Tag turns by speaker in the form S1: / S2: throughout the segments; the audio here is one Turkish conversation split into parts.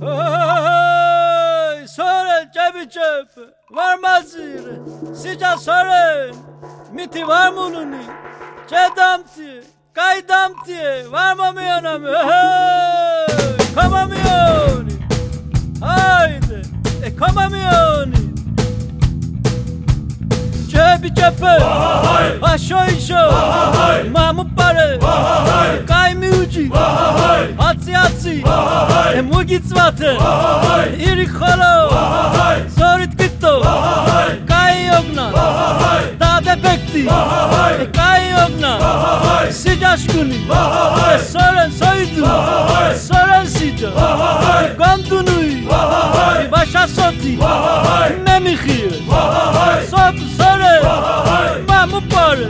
S1: Hey, Sören cebi çöp. Varmaz yere. Sıca sören. Miti var mı onun? Çedamti. Kaydamti. Varmamıyor mu? Hey, Kamamıyor. Haydi. E kamamıyor. Cebi çöpü. Aşo işo. Mamut parı. Kaymi uci. Hatsi. E mugit zvatı. İri kolo. Zorit gitto. Kay yogna. Dade bekti. E kay yogna. Sıcaş günü. E soren soydu. Soren sıca. E gondunuy. E başa soti. Ne mihir. Sop sore. Mamu parı.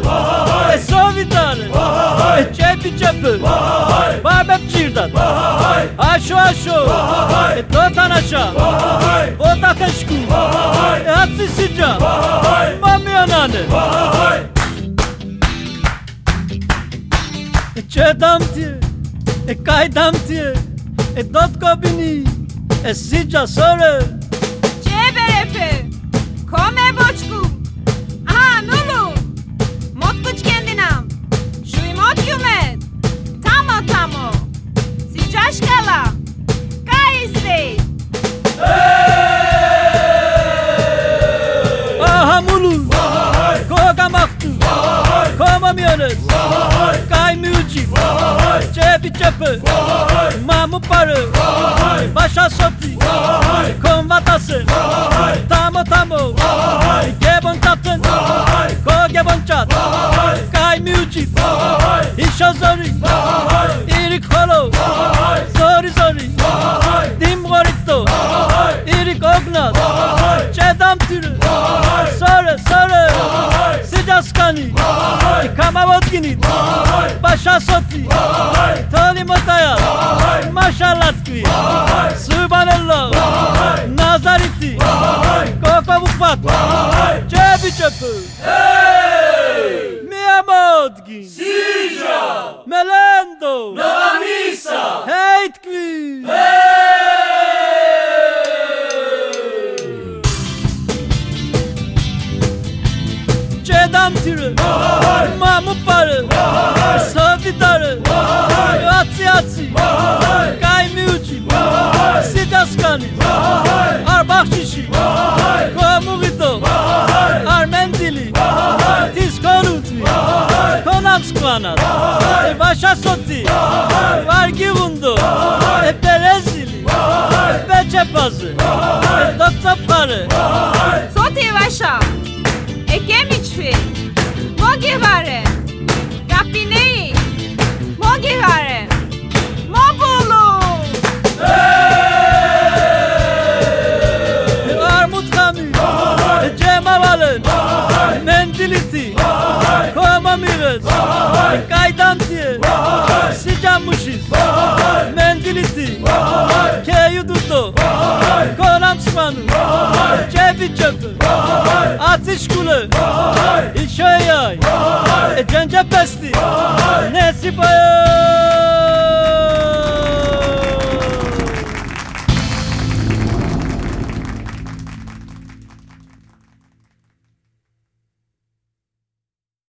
S1: E sovitare. E cebi çöpü. Barbep çirdat. Aşo aşo. Ահահայ, աշո աշո, ահահայ, տոտանաշա, ահահայ, ոտակշկու, ահահայ, հացի սիջա,
S2: ահահայ, մամյանանը, ահահայ Չէ դամտի, կայ դամտի, դոտ կոբինի, սիջա սորը Sičaškala. Kaj istej?
S1: Aha mulu. Koga maktu. Koma miyones. Kay müci. Cebi çöpü. Mamu parı. Başa soti. Konvatası. Tamo tamo. Gebon tatın. Ko gebon çat. Kay müci. İşo zori. İrik holo. anii Kama Wodkini Pasha Soti Tony Mataya Masha Latki Subhanallah Nazariti Koko Bukbat Cebi Cepi Mia Modgin Sija! Çedam türü. Mamu parı. Savi darı. Atsi atsi. Kay miuci. Sidaskani. Arbak şişi. Komu gito. Armen dili. Tiz korutvi. Konam skvanat. E başa soti. Vargi bundu. E perezili. E beçepazı. E dokta parı.
S2: Soti vaša. Ekemičvi. Mogi vare. Rapineji. Mogi vare. Mobulu.
S1: Armut kami, cemavalın, mendiliti, kovamamırız, kaydantiye, sıcamışız, mendiliti, keyuduto, konam sıvanı, cebi çöpü, atış kulu, işe yay, cence pesti, nesi bayı,